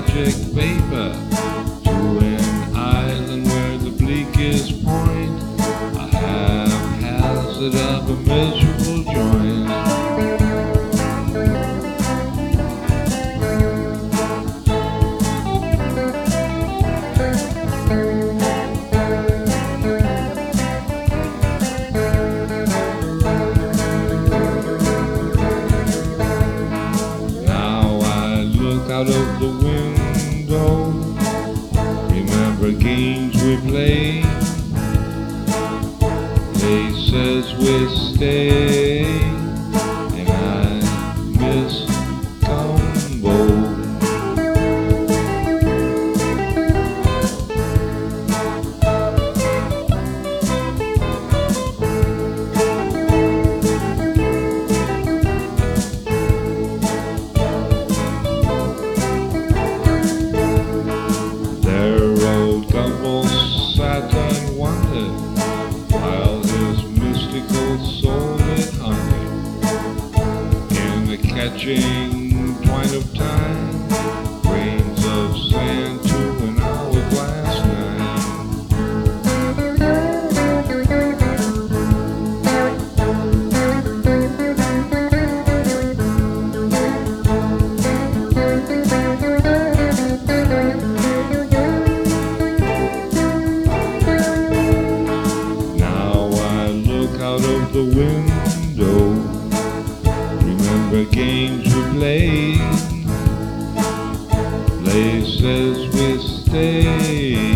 magic paper to an island where the bleakest point a haphazard of a miserable joint. out of the window. Remember games we played, places we stayed, catching twine of time, grains of sand to an hourglass night. Now I look out of the window, remember games we played, places we stayed,